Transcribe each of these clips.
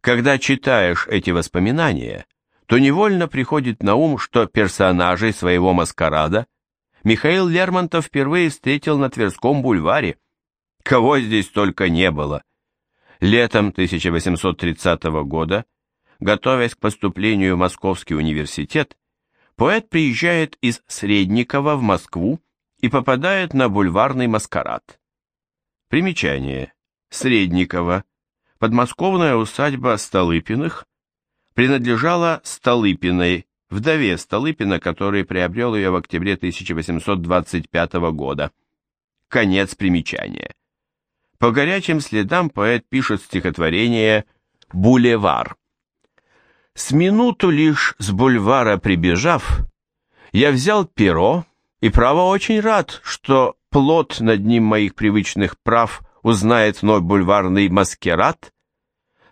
Когда читаешь эти воспоминания, то невольно приходит на ум, что персонажей своего маскарада Михаил Лермонтов впервые встретил на Тверском бульваре. Кого здесь только не было. Летом 1830 года, готовясь к поступлению в Московский университет, поэт приезжает из Средникова в Москву и попадает на бульварный маскарад. Примечание. Средникова. Подмосковная усадьба Столыпиных принадлежала Столыпиной, вдове Столыпина, который приобрел ее в октябре 1825 года. Конец примечания. По горячим следам поэт пишет стихотворение «Булевар». С минуту лишь с бульвара прибежав, я взял перо и, право, очень рад, что плод над ним моих привычных прав узнает вновь бульварный маскирад.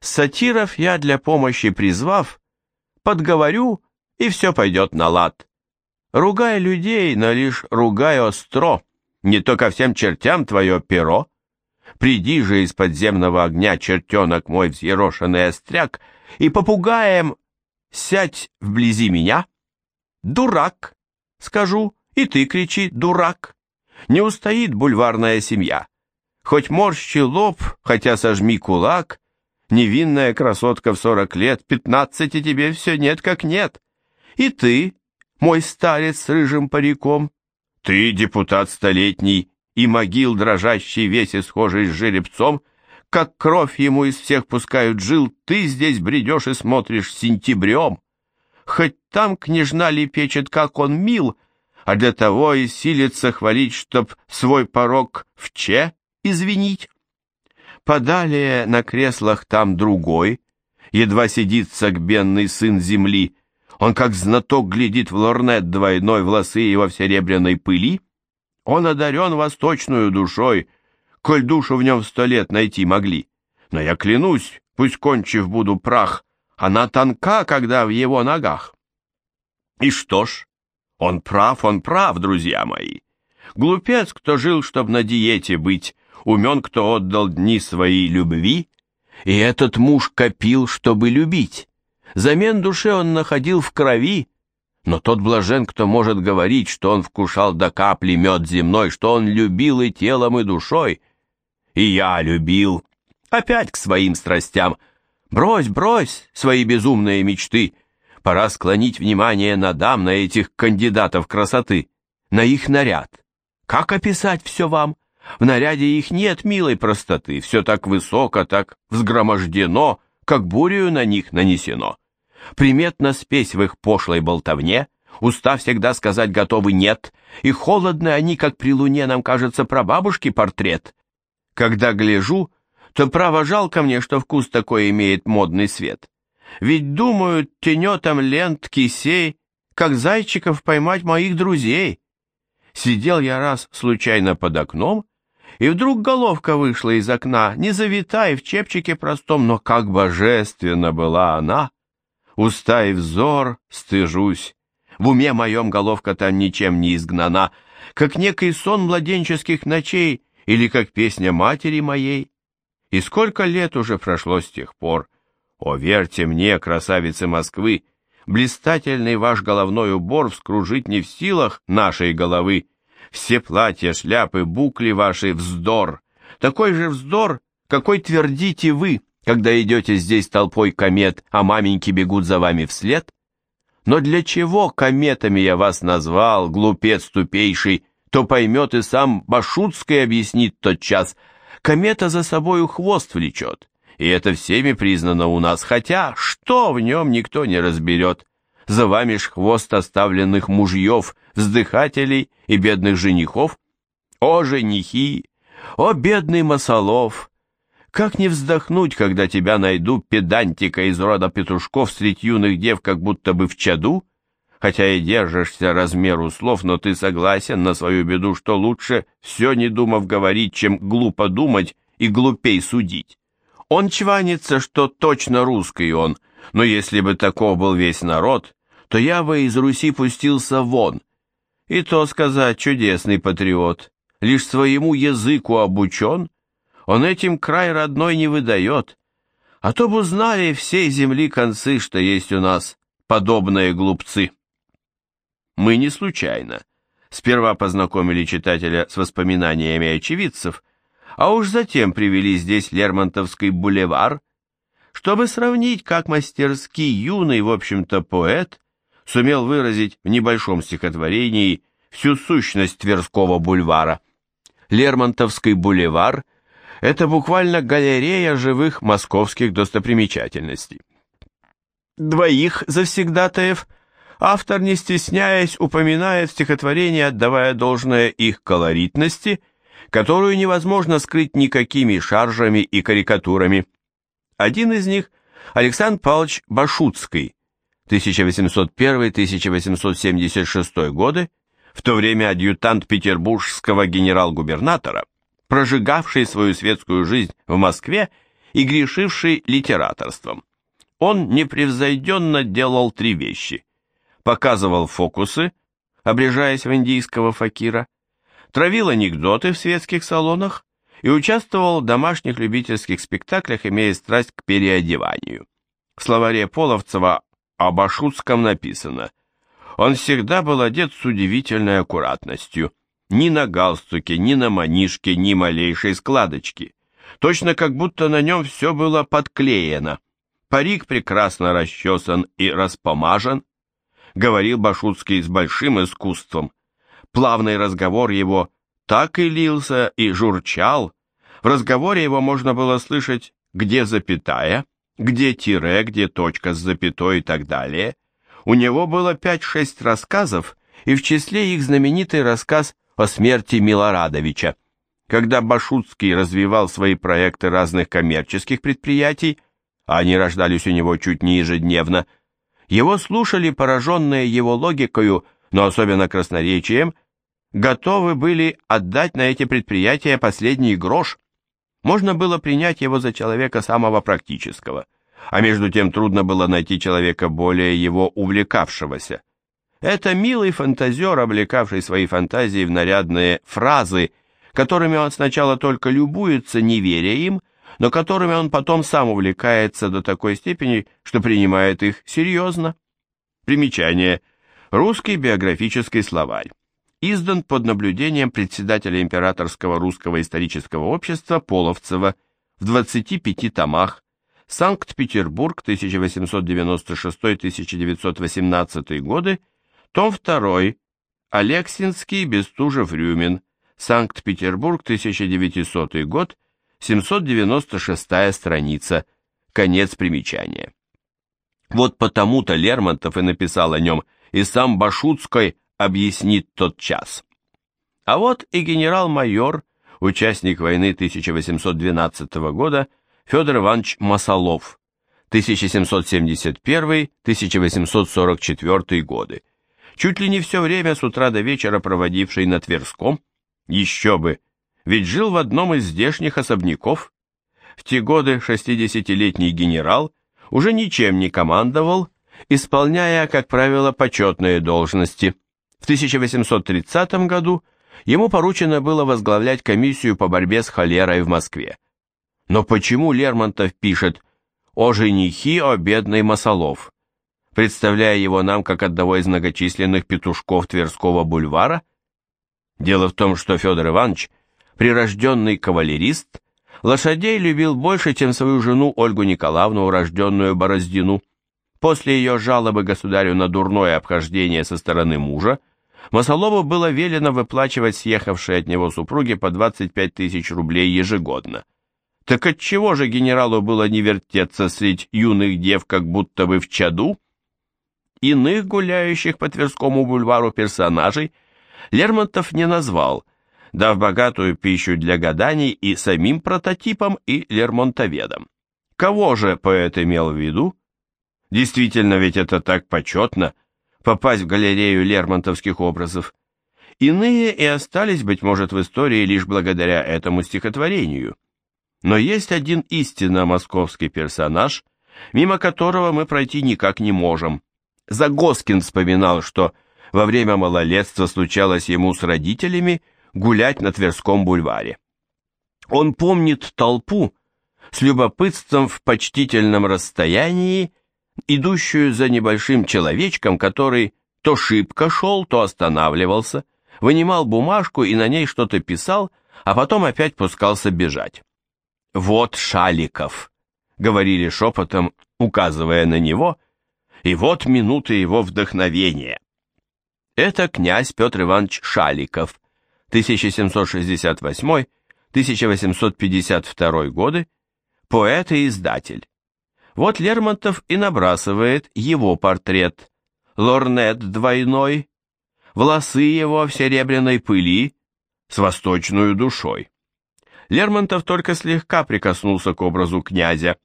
Сатиров я для помощи призвав, подговорю, и все пойдет на лад. Ругай людей, но лишь ругай остро, не то ко всем чертям твое перо. Приди же из подземного огня, чертенок мой взъерошенный остряк, и попугаем сядь вблизи меня. Дурак, скажу, и ты кричи, дурак. Не устоит бульварная семья. Хоть морщи лоб, хотя сожми кулак, невинная красотка в сорок лет, пятнадцати тебе все нет как нет. И ты, мой старец с рыжим париком, ты, депутат столетний, и могил дрожащий весь исхожий с жеребцом, как кровь ему из всех пускают жил, ты здесь бредешь и смотришь сентябрем. Хоть там княжна лепечет, как он мил, а для того и силится хвалить, чтоб свой порог в че извинить. Подалее на креслах там другой, едва сидит согбенный сын земли, он как знаток глядит в лорнет двойной, в лосы его в серебряной пыли, он одарен восточную душой, коль душу в нем сто лет найти могли. Но я клянусь, пусть кончив буду прах, она тонка, когда в его ногах. И что ж, он прав, он прав, друзья мои. Глупец, кто жил, чтоб на диете быть, умен, кто отдал дни своей любви, и этот муж копил, чтобы любить. Замен душе он находил в крови, но тот блажен, кто может говорить, что он вкушал до капли мед земной, что он любил и телом, и душой. И я любил. Опять к своим страстям. Брось, брось свои безумные мечты. Пора склонить внимание на дам, на этих кандидатов красоты, на их наряд. Как описать все вам? В наряде их нет милой простоты, все так высоко, так взгромождено, как бурею на них нанесено. Приметна спесь в их пошлой болтовне, уста всегда сказать готовы «нет», и холодны они, как при луне, нам кажется, прабабушки портрет. Когда гляжу, то право жалко мне, что вкус такой имеет модный свет. Ведь думают, тенетом лент кисей, как зайчиков поймать моих друзей. Сидел я раз случайно под окном, и вдруг головка вышла из окна, не завитая в чепчике простом, но как божественно была она уста и взор стыжусь. В уме моем головка там ничем не изгнана, как некий сон младенческих ночей или как песня матери моей. И сколько лет уже прошло с тех пор. О, верьте мне, красавицы Москвы, блистательный ваш головной убор вскружить не в силах нашей головы. Все платья, шляпы, букли ваши — вздор. Такой же вздор, какой твердите вы когда идете здесь толпой комет, а маменьки бегут за вами вслед? Но для чего кометами я вас назвал, глупец тупейший, то поймет и сам Башутский объяснит тот час. Комета за собою хвост влечет, и это всеми признано у нас, хотя что в нем никто не разберет. За вами ж хвост оставленных мужьев, вздыхателей и бедных женихов. О, женихи! О, бедный Масолов! Как не вздохнуть, когда тебя найду, педантика из рода петушков средь юных дев, как будто бы в чаду? Хотя и держишься размеру слов, но ты согласен на свою беду, что лучше все не думав говорить, чем глупо думать и глупей судить. Он чванится, что точно русский он, но если бы таков был весь народ, то я бы из Руси пустился вон. И то сказать, чудесный патриот, лишь своему языку обучен — он этим край родной не выдает. А то бы узнали всей земли концы, что есть у нас подобные глупцы. Мы не случайно сперва познакомили читателя с воспоминаниями очевидцев, а уж затем привели здесь Лермонтовский бульвар, чтобы сравнить, как мастерски юный, в общем-то, поэт сумел выразить в небольшом стихотворении всю сущность Тверского бульвара. Лермонтовский бульвар – это буквально галерея живых московских достопримечательностей. Двоих завсегдатаев автор, не стесняясь, упоминает в отдавая должное их колоритности, которую невозможно скрыть никакими шаржами и карикатурами. Один из них – Александр Павлович Башутский, 1801-1876 годы, в то время адъютант петербургского генерал-губернатора, прожигавший свою светскую жизнь в Москве и грешивший литераторством. Он непревзойденно делал три вещи. Показывал фокусы, обрежаясь в индийского факира, травил анекдоты в светских салонах и участвовал в домашних любительских спектаклях, имея страсть к переодеванию. В словаре Половцева об Ашутском написано «Он всегда был одет с удивительной аккуратностью, ни на галстуке, ни на манишке, ни малейшей складочки, точно как будто на нем все было подклеено». Парик прекрасно расчесан и распомажен, говорил Башутский с большим искусством. Плавный разговор его так и лился и журчал. В разговоре его можно было слышать, где запятая, где тире, где точка с запятой и так далее. У него было пять-шесть рассказов, и в числе их знаменитый рассказ о смерти Милорадовича. Когда Башутский развивал свои проекты разных коммерческих предприятий, а они рождались у него чуть не ежедневно, его слушали, пораженные его логикою, но особенно красноречием, готовы были отдать на эти предприятия последний грош. Можно было принять его за человека самого практического, а между тем трудно было найти человека более его увлекавшегося. Это милый фантазер, облекавший свои фантазии в нарядные фразы, которыми он сначала только любуется, не веря им, но которыми он потом сам увлекается до такой степени, что принимает их серьезно. Примечание. Русский биографический словарь. Издан под наблюдением председателя Императорского русского исторического общества Половцева в 25 томах. Санкт-Петербург, 1896-1918 годы, том 2, Алексинский, Бестужев-Рюмин, Санкт-Петербург, 1900 год, 796 страница, конец примечания. Вот потому-то Лермонтов и написал о нем, и сам Башутской объяснит тот час. А вот и генерал-майор, участник войны 1812 года, Федор Иванович Масолов, 1771-1844 годы, чуть ли не все время с утра до вечера проводивший на Тверском, еще бы, ведь жил в одном из здешних особняков. В те годы 60-летний генерал уже ничем не командовал, исполняя, как правило, почетные должности. В 1830 году ему поручено было возглавлять комиссию по борьбе с холерой в Москве. Но почему Лермонтов пишет «О женихи, о бедный Масолов», представляя его нам как одного из многочисленных петушков Тверского бульвара? Дело в том, что Федор Иванович прирожденный кавалерист, лошадей любил больше, чем свою жену Ольгу Николаевну, урожденную Бороздину. После ее жалобы государю на дурное обхождение со стороны мужа, Масолову было велено выплачивать съехавшей от него супруге по 25 тысяч рублей ежегодно. Так отчего же генералу было не вертеться средь юных дев, как будто бы в чаду? Иных гуляющих по Тверскому бульвару персонажей Лермонтов не назвал – дав богатую пищу для гаданий и самим прототипам, и лермонтоведам. Кого же поэт имел в виду? Действительно, ведь это так почетно, попасть в галерею лермонтовских образов. Иные и остались, быть может, в истории лишь благодаря этому стихотворению. Но есть один истинно московский персонаж, мимо которого мы пройти никак не можем. Загоскин вспоминал, что во время малолетства случалось ему с родителями – гулять на Тверском бульваре. Он помнит толпу, с любопытством в почтительном расстоянии, идущую за небольшим человечком, который то шибко шел, то останавливался, вынимал бумажку и на ней что-то писал, а потом опять пускался бежать. «Вот Шаликов», — говорили шепотом, указывая на него, и вот минуты его вдохновения. Это князь Петр Иванович Шаликов, 1768-1852 годы, поэт и издатель. Вот Лермонтов и набрасывает его портрет. Лорнет двойной, волосы его в серебряной пыли, с восточную душой. Лермонтов только слегка прикоснулся к образу князя.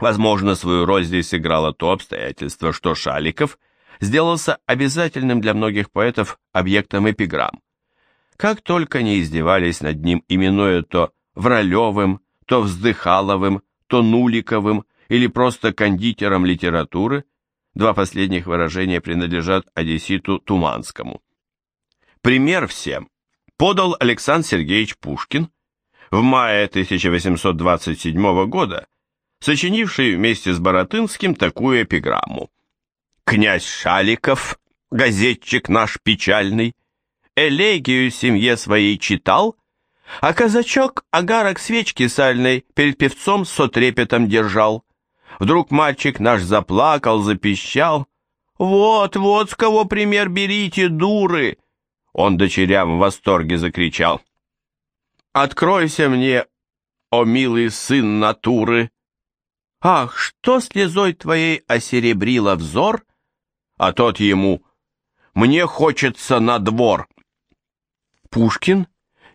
Возможно, свою роль здесь сыграло то обстоятельство, что Шаликов сделался обязательным для многих поэтов объектом эпиграмм. Как только не издевались над ним, именуя то Вралевым, то Вздыхаловым, то Нуликовым или просто кондитером литературы, два последних выражения принадлежат одесситу Туманскому. Пример всем подал Александр Сергеевич Пушкин в мае 1827 года, сочинивший вместе с Боротынским такую эпиграмму. «Князь Шаликов, газетчик наш печальный, элегию семье своей читал, а казачок огарок свечки сальной перед певцом с трепетом держал. Вдруг мальчик наш заплакал, запищал. «Вот, вот с кого пример берите, дуры!» Он дочерям в восторге закричал. «Откройся мне, о милый сын натуры!» «Ах, что слезой твоей осеребрило взор?» А тот ему «Мне хочется на двор!» Пушкин,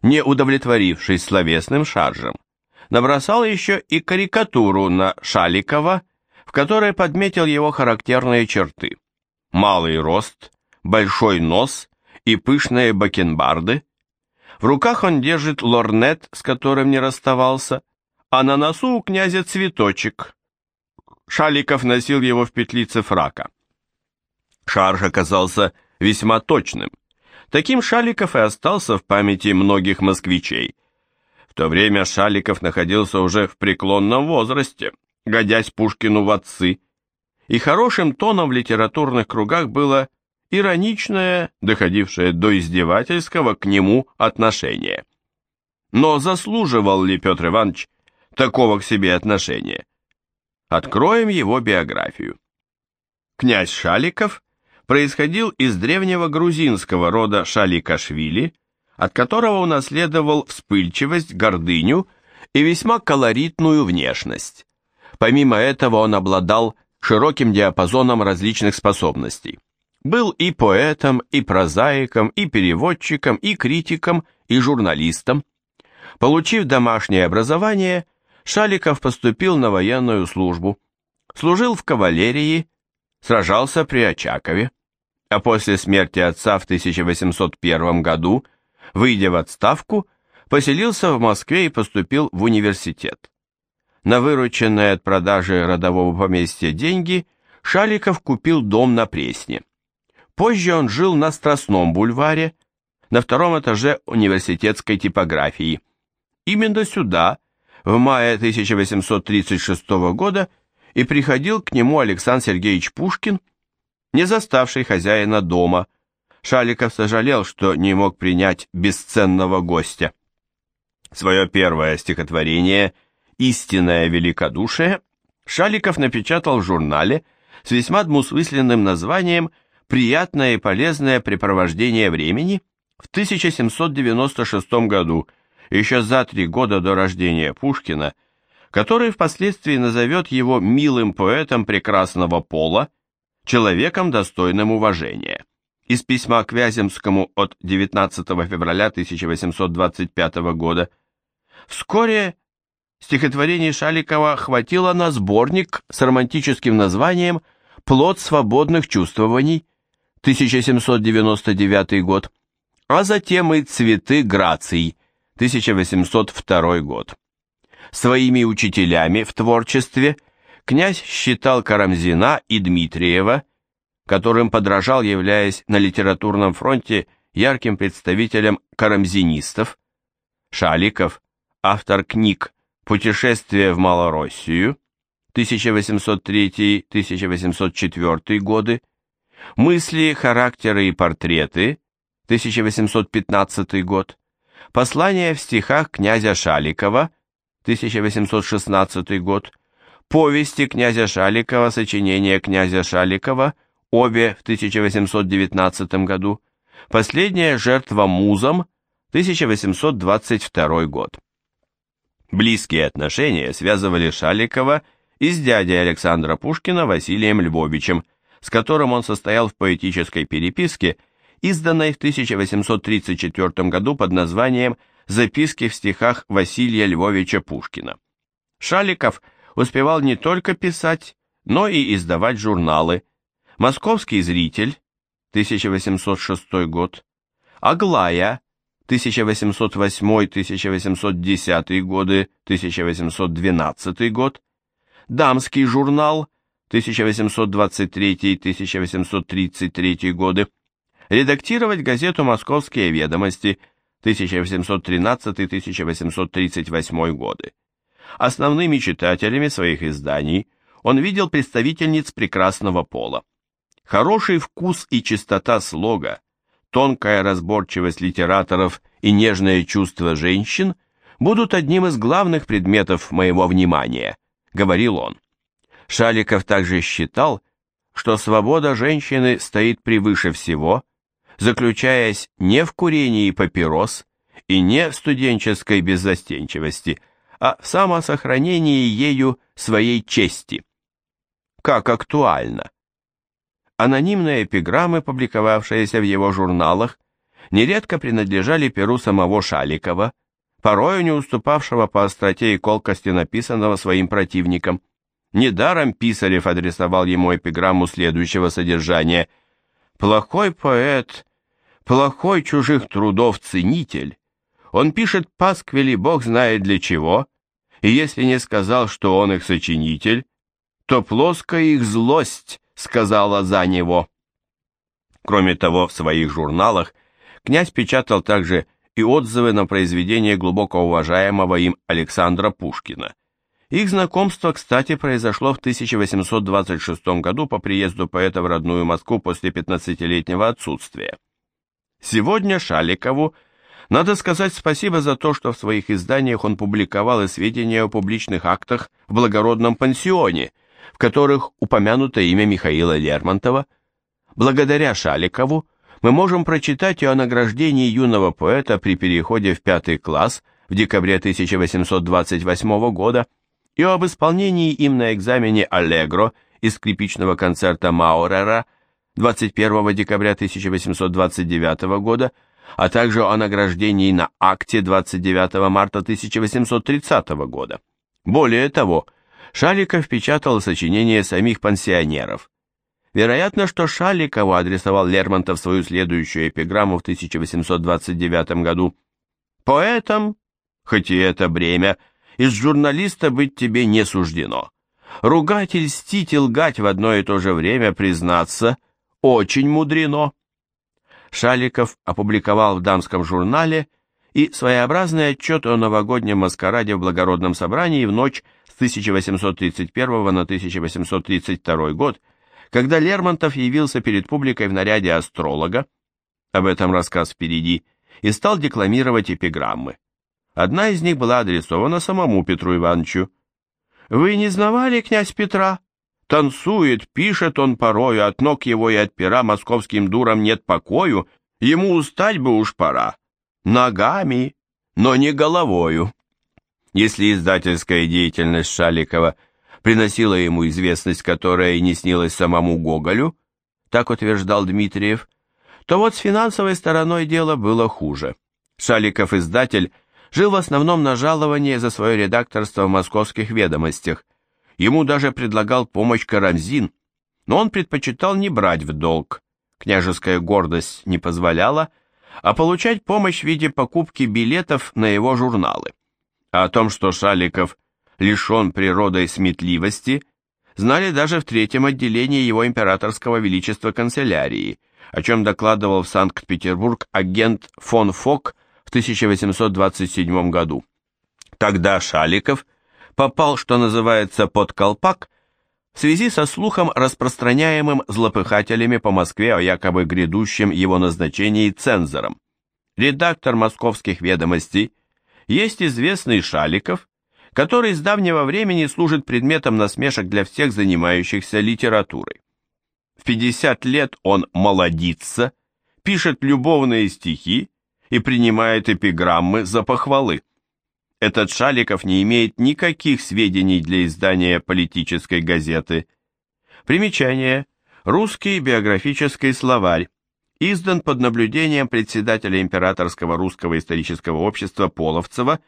не удовлетворившись словесным шаржем, набросал еще и карикатуру на Шаликова, в которой подметил его характерные черты. Малый рост, большой нос и пышные бакенбарды. В руках он держит лорнет, с которым не расставался, а на носу у князя цветочек. Шаликов носил его в петлице фрака. Шарж оказался весьма точным. Таким Шаликов и остался в памяти многих москвичей. То время Шаликов находился уже в преклонном возрасте, годясь Пушкину в отцы, и хорошим тоном в литературных кругах было ироничное, доходившее до издевательского к нему отношение. Но заслуживал ли Петр Иванович такого к себе отношения? Откроем его биографию. Князь Шаликов происходил из древнего грузинского рода Шаликашвили, от которого унаследовал вспыльчивость, гордыню и весьма колоритную внешность. Помимо этого он обладал широким диапазоном различных способностей. Был и поэтом, и прозаиком, и переводчиком, и критиком, и журналистом. Получив домашнее образование, Шаликов поступил на военную службу. Служил в кавалерии, сражался при Очакове а после смерти отца в 1801 году, выйдя в отставку, поселился в Москве и поступил в университет. На вырученные от продажи родового поместья деньги Шаликов купил дом на Пресне. Позже он жил на Страстном бульваре, на втором этаже университетской типографии. Именно сюда, в мае 1836 года, и приходил к нему Александр Сергеевич Пушкин, не заставший хозяина дома. Шаликов сожалел, что не мог принять бесценного гостя. Свое первое стихотворение «Истинное великодушие» Шаликов напечатал в журнале с весьма двусмысленным названием «Приятное и полезное препровождение времени» в 1796 году, еще за три года до рождения Пушкина, который впоследствии назовет его милым поэтом прекрасного пола, человеком, достойным уважения. Из письма к Вяземскому от 19 февраля 1825 года. Вскоре стихотворений Шаликова хватило на сборник с романтическим названием «Плод свободных чувствований» 1799 год, а затем и «Цветы граций» 1802 год. Своими учителями в творчестве – князь считал Карамзина и Дмитриева, которым подражал, являясь на литературном фронте ярким представителем карамзинистов. Шаликов, автор книг Путешествие в Малороссию 1803-1804 годы, Мысли, характеры и портреты 1815 год, Послание в стихах князя Шаликова 1816 год, Повести князя Шаликова, сочинения князя Шаликова, обе в 1819 году, Последняя жертва музам 1822 год. Близкие отношения связывали Шаликова и с дядей Александра Пушкина Василием Львовичем, с которым он состоял в поэтической переписке, изданной в 1834 году под названием «Записки в стихах Василия Львовича Пушкина». Шаликов успевал не только писать, но и издавать журналы «Московский зритель» 1806 год, «Аглая» 1808-1810 годы, 1812 год, «Дамский журнал» 1823-1833 годы, редактировать газету «Московские ведомости» 1813-1838 годы. Основными читателями своих изданий он видел представительниц прекрасного пола. Хороший вкус и чистота слога, тонкая разборчивость литераторов и нежное чувство женщин будут одним из главных предметов моего внимания, говорил он. Шаликов также считал, что свобода женщины стоит превыше всего, заключаясь не в курении папирос и не в студенческой беззастенчивости, а в самосохранении ею своей чести. Как актуально! Анонимные эпиграммы, публиковавшиеся в его журналах, нередко принадлежали перу самого Шаликова, порою не уступавшего по остроте и колкости написанного своим противникам. Недаром Писарев адресовал ему эпиграмму следующего содержания. «Плохой поэт, плохой чужих трудов ценитель, он пишет пасквили бог знает для чего, и если не сказал, что он их сочинитель, то плоская их злость сказала за него». Кроме того, в своих журналах князь печатал также и отзывы на произведения глубоко уважаемого им Александра Пушкина. Их знакомство, кстати, произошло в 1826 году по приезду поэта в родную Москву после 15-летнего отсутствия. Сегодня Шаликову надо сказать спасибо за то, что в своих изданиях он публиковал и сведения о публичных актах в благородном пансионе, которых упомянуто имя Михаила Лермонтова. Благодаря Шаликову мы можем прочитать и о награждении юного поэта при переходе в пятый класс в декабре 1828 года, и об исполнении им на экзамене «Аллегро» из скрипичного концерта Маурера 21 декабря 1829 года, а также о награждении на акте 29 марта 1830 года. Более того, Шаликов печатал сочинения самих пансионеров. Вероятно, что Шаликову адресовал Лермонтов свою следующую эпиграмму в 1829 году. «Поэтом, хоть и это бремя, — из журналиста быть тебе не суждено. Ругать и льстить и лгать в одно и то же время, признаться, очень мудрено. Шаликов опубликовал в дамском журнале и своеобразный отчет о новогоднем маскараде в благородном собрании в ночь 1831 на 1832 год, когда Лермонтов явился перед публикой в наряде астролога, об этом рассказ впереди, и стал декламировать эпиграммы. Одна из них была адресована самому Петру Ивановичу. «Вы не знавали князь Петра? Танцует, пишет он порою, от ног его и от пера московским дурам нет покою, ему устать бы уж пора. Ногами, но не головою». Если издательская деятельность Шаликова приносила ему известность, которая и не снилась самому Гоголю, так утверждал Дмитриев, то вот с финансовой стороной дела было хуже. Шаликов-издатель – жил в основном на жалование за свое редакторство в московских ведомостях. Ему даже предлагал помощь Карамзин, но он предпочитал не брать в долг, княжеская гордость не позволяла, а получать помощь в виде покупки билетов на его журналы. А о том, что Шаликов лишен природой сметливости, знали даже в третьем отделении его императорского величества канцелярии, о чем докладывал в Санкт-Петербург агент фон Фок в 1827 году. Тогда Шаликов попал, что называется, под колпак в связи со слухом, распространяемым злопыхателями по Москве о якобы грядущем его назначении цензором. Редактор московских ведомостей есть известный Шаликов, который с давнего времени служит предметом насмешек для всех занимающихся литературой. В 50 лет он молодится, пишет любовные стихи и принимает эпиграммы за похвалы. Этот Шаликов не имеет никаких сведений для издания политической газеты. Примечание. Русский биографический словарь. Издан под наблюдением председателя Императорского русского исторического общества Половцева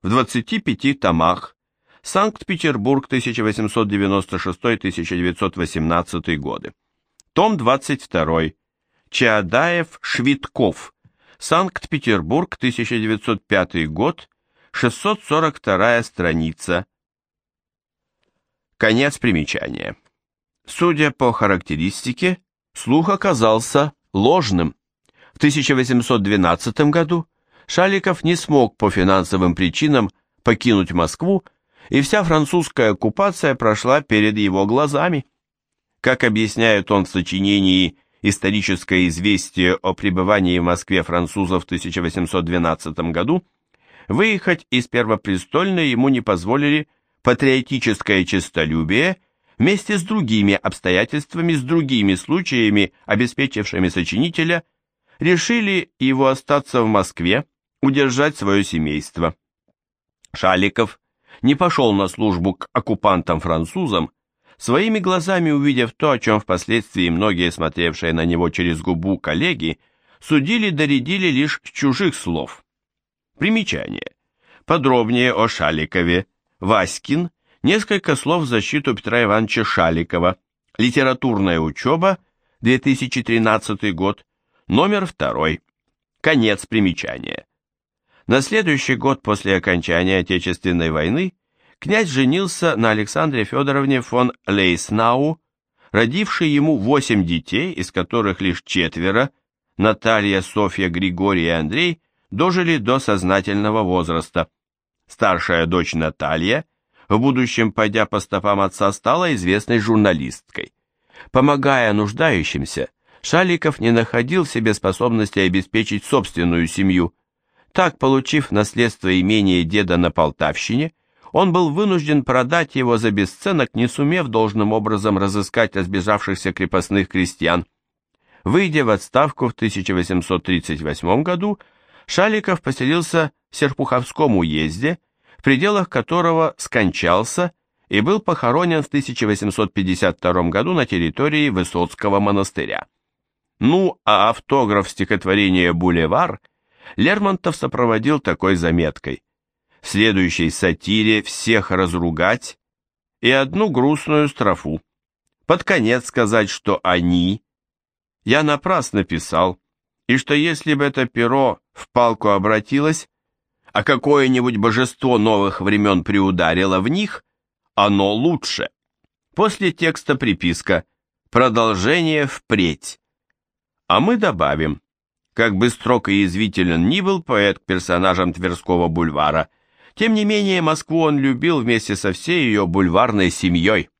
в 25 томах. Санкт-Петербург, 1896-1918 годы. Том 22. Чаадаев, Швидков. Санкт-Петербург, 1905 год. 642 страница. Конец примечания. Судя по характеристике, слух оказался ложным. В 1812 году Шаликов не смог по финансовым причинам покинуть Москву, и вся французская оккупация прошла перед его глазами. Как объясняет он в сочинении «Историческое известие о пребывании в Москве французов в 1812 году», Выехать из Первопрестольной ему не позволили патриотическое честолюбие вместе с другими обстоятельствами, с другими случаями, обеспечившими сочинителя, решили его остаться в Москве, удержать свое семейство. Шаликов не пошел на службу к оккупантам-французам, своими глазами увидев то, о чем впоследствии многие, смотревшие на него через губу коллеги, судили-доредили лишь с чужих слов. Примечание. Подробнее о Шаликове. Васькин. Несколько слов в защиту Петра Ивановича Шаликова. Литературная учеба. 2013 год. Номер второй. Конец примечания. На следующий год после окончания Отечественной войны князь женился на Александре Федоровне фон Лейснау, родившей ему восемь детей, из которых лишь четверо, Наталья, Софья, Григорий и Андрей, дожили до сознательного возраста. Старшая дочь Наталья, в будущем пойдя по стопам отца, стала известной журналисткой. Помогая нуждающимся, Шаликов не находил в себе способности обеспечить собственную семью. Так, получив наследство имения деда на Полтавщине, он был вынужден продать его за бесценок, не сумев должным образом разыскать разбежавшихся крепостных крестьян. Выйдя в отставку в 1838 году, Шаликов поселился в Серпуховском уезде, в пределах которого скончался и был похоронен в 1852 году на территории Высоцкого монастыря. Ну, а автограф стихотворения «Бульвар» Лермонтов сопроводил такой заметкой. В следующей сатире всех разругать и одну грустную строфу. Под конец сказать, что они... Я напрасно писал, и что если бы это перо в палку обратилось, а какое-нибудь божество новых времен приударило в них, оно лучше. После текста приписка «Продолжение впредь». А мы добавим, как бы строг и язвителен ни был поэт к персонажам Тверского бульвара, тем не менее Москву он любил вместе со всей ее бульварной семьей.